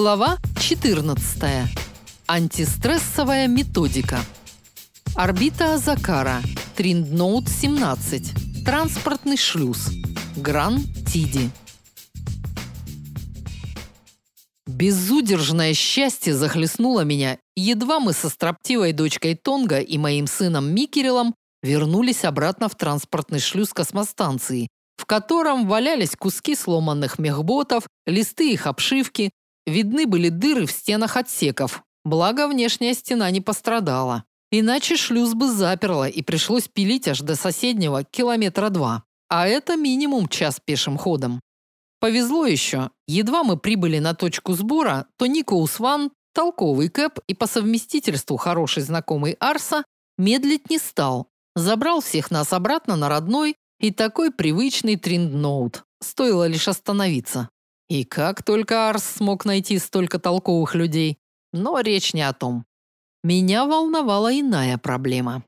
Глава 14. Антистрессовая методика. Орбита Азакара. Триндноут 17. Транспортный шлюз. Гран Тиди. Безудержное счастье захлестнуло меня, едва мы со строптивой дочкой Тонга и моим сыном Микерелом вернулись обратно в транспортный шлюз космостанции, в котором валялись куски сломанных мехботов, листы их обшивки, видны были дыры в стенах отсеков. Благо, внешняя стена не пострадала. Иначе шлюз бы заперло и пришлось пилить аж до соседнего километра два. А это минимум час пешим ходом. Повезло еще. Едва мы прибыли на точку сбора, то Никоус Ван, толковый Кэп и по совместительству хороший знакомый Арса, медлить не стал. Забрал всех нас обратно на родной, и такой привычный триндноут. Стоило лишь остановиться. И как только Арс смог найти столько толковых людей. Но речь не о том. Меня волновала иная проблема.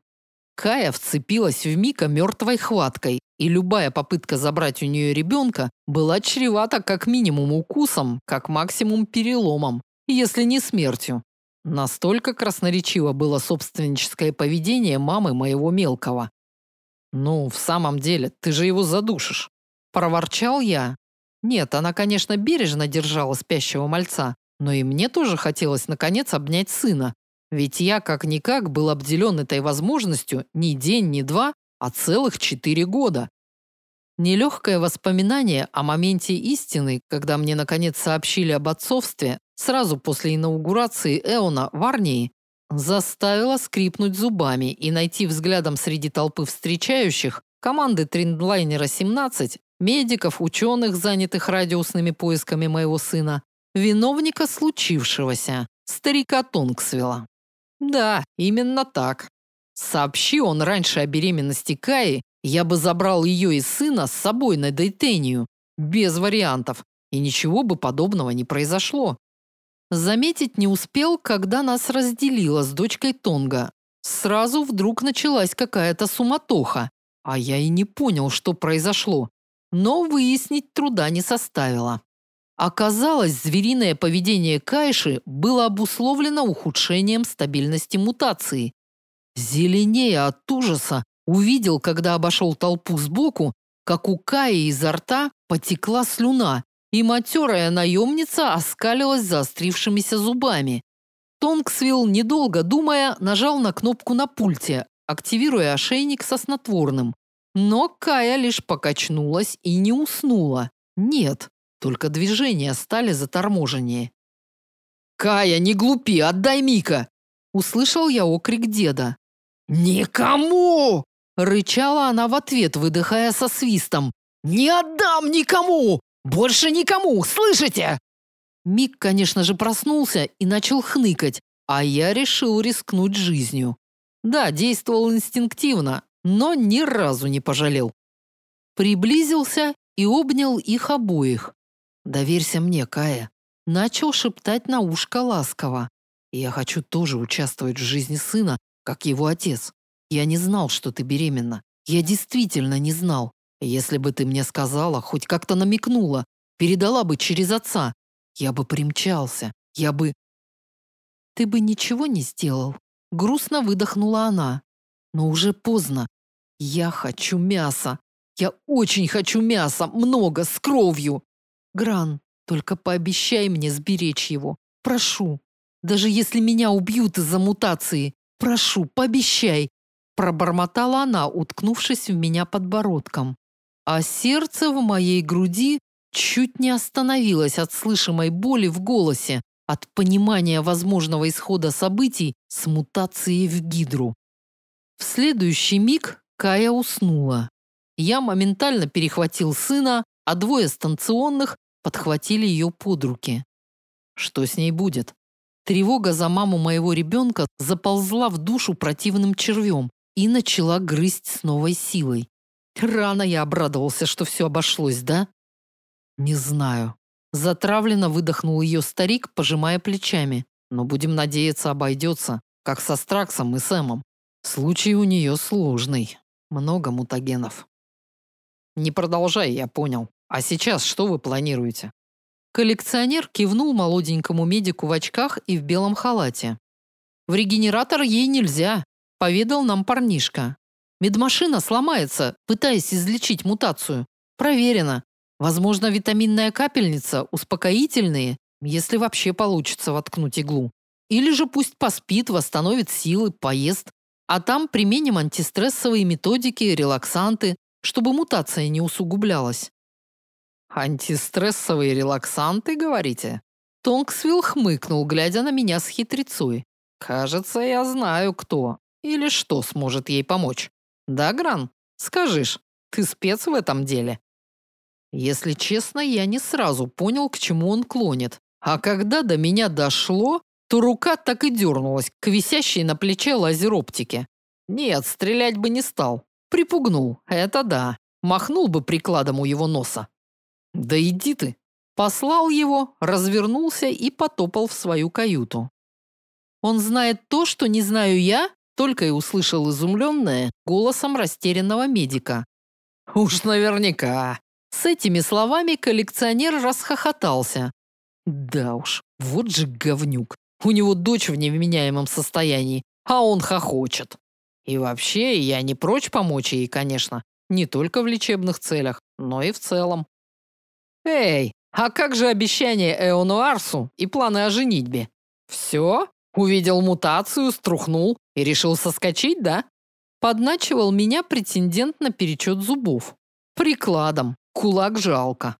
Кая вцепилась в Мика мертвой хваткой, и любая попытка забрать у нее ребенка была чревата как минимум укусом, как максимум переломом, если не смертью. Настолько красноречиво было собственническое поведение мамы моего мелкого. «Ну, в самом деле, ты же его задушишь!» Проворчал я. Нет, она, конечно, бережно держала спящего мальца, но и мне тоже хотелось, наконец, обнять сына. Ведь я, как-никак, был обделен этой возможностью не день, не два, а целых четыре года. Нелегкое воспоминание о моменте истины, когда мне, наконец, сообщили об отцовстве, сразу после инаугурации Эона в Арнии, Заставила скрипнуть зубами и найти взглядом среди толпы встречающих команды Триндлайнера-17, медиков, ученых, занятых радиусными поисками моего сына, виновника случившегося, старика Тонгсвилла. Да, именно так. Сообщи он раньше о беременности Каи, я бы забрал ее и сына с собой на Дейтению, без вариантов, и ничего бы подобного не произошло. Заметить не успел, когда нас разделило с дочкой Тонга. Сразу вдруг началась какая-то суматоха, а я и не понял, что произошло. Но выяснить труда не составило. Оказалось, звериное поведение Кайши было обусловлено ухудшением стабильности мутации. Зеленее от ужаса увидел, когда обошел толпу сбоку, как у Каи изо рта потекла слюна, и матерая наемница оскалилась заострившимися зубами. Тонгсвилл, недолго думая, нажал на кнопку на пульте, активируя ошейник со снотворным. Но Кая лишь покачнулась и не уснула. Нет, только движения стали заторможеннее. «Кая, не глупи, отдай Мика!» Услышал я окрик деда. «Никому!» Рычала она в ответ, выдыхая со свистом. «Не отдам никому! Больше никому, слышите? Мик, конечно же, проснулся и начал хныкать, а я решил рискнуть жизнью. Да, действовал инстинктивно, но ни разу не пожалел. Приблизился и обнял их обоих. «Доверься мне, Кая», начал шептать на ушко ласково. «Я хочу тоже участвовать в жизни сына, как его отец. Я не знал, что ты беременна. Я действительно не знал. Если бы ты мне сказала, хоть как-то намекнула, передала бы через отца, я бы примчался, я бы... Ты бы ничего не сделал. Грустно выдохнула она. Но уже поздно. Я хочу мяса. Я очень хочу мяса, много, с кровью. Гран, только пообещай мне сберечь его. Прошу. Даже если меня убьют из-за мутации. Прошу, пообещай. Пробормотала она, уткнувшись в меня подбородком а сердце в моей груди чуть не остановилось от слышимой боли в голосе, от понимания возможного исхода событий с мутацией в гидру. В следующий миг Кая уснула. Я моментально перехватил сына, а двое станционных подхватили ее под руки. Что с ней будет? Тревога за маму моего ребенка заползла в душу противным червем и начала грызть с новой силой. Рано я обрадовался, что все обошлось, да? Не знаю. Затравленно выдохнул ее старик, пожимая плечами. Но будем надеяться, обойдется, как со Страксом и Сэмом. Случай у нее сложный. Много мутагенов. Не продолжай, я понял. А сейчас что вы планируете? Коллекционер кивнул молоденькому медику в очках и в белом халате. В регенератор ей нельзя, поведал нам парнишка. Медмашина сломается, пытаясь излечить мутацию. Проверено. Возможно, витаминная капельница, успокоительные, если вообще получится воткнуть иглу. Или же пусть поспит, восстановит силы, поест. А там применим антистрессовые методики, релаксанты, чтобы мутация не усугублялась. Антистрессовые релаксанты, говорите? Тонгсвилл хмыкнул, глядя на меня с хитрецой. Кажется, я знаю, кто или что сможет ей помочь. Да, Гран? Скажешь, ты спец в этом деле? Если честно, я не сразу понял, к чему он клонит. А когда до меня дошло, то рука так и дернулась к висящей на плече лазероптике. Нет, стрелять бы не стал. Припугнул, это да. Махнул бы прикладом у его носа. Да иди ты. Послал его, развернулся и потопал в свою каюту. Он знает то, что не знаю я, только и услышал изумленное голосом растерянного медика. «Уж наверняка!» С этими словами коллекционер расхохотался. «Да уж, вот же говнюк. У него дочь в невменяемом состоянии, а он хохочет. И вообще, я не прочь помочь ей, конечно, не только в лечебных целях, но и в целом. Эй, а как же обещание Эонуарсу и планы о женитьбе? Все? Увидел мутацию, струхнул и решил соскочить, да? Подначивал меня претендент на перечет зубов. Прикладом. Кулак жалко.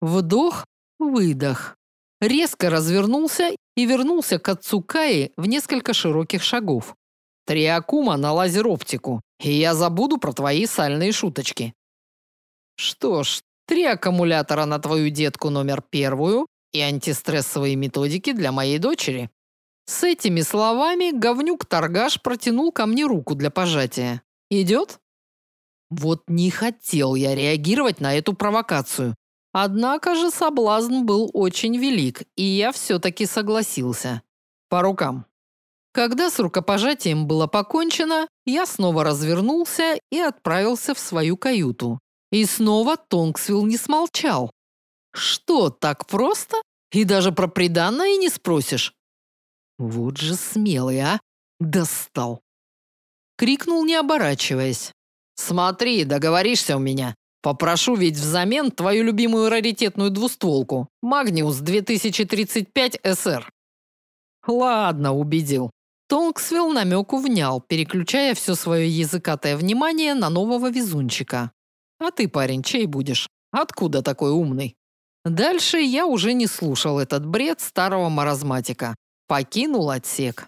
Вдох, выдох. Резко развернулся и вернулся к отцу Каи в несколько широких шагов. Три акума на лазероптику, и я забуду про твои сальные шуточки. Что ж, три аккумулятора на твою детку номер первую и антистрессовые методики для моей дочери. С этими словами говнюк-торгаш протянул ко мне руку для пожатия. Идет? Вот не хотел я реагировать на эту провокацию. Однако же соблазн был очень велик, и я все-таки согласился. По рукам. Когда с рукопожатием было покончено, я снова развернулся и отправился в свою каюту. И снова Тонгсвилл не смолчал. Что, так просто? И даже про приданное не спросишь? Вот же смелый, а! Достал! Крикнул, не оборачиваясь. «Смотри, договоришься у меня. Попрошу ведь взамен твою любимую раритетную двустволку. Магниус 2035 СР». «Ладно, убедил». Тонксвилл намеку внял, переключая все свое языкатое внимание на нового везунчика. «А ты, парень, чей будешь? Откуда такой умный?» Дальше я уже не слушал этот бред старого маразматика покинул отсек.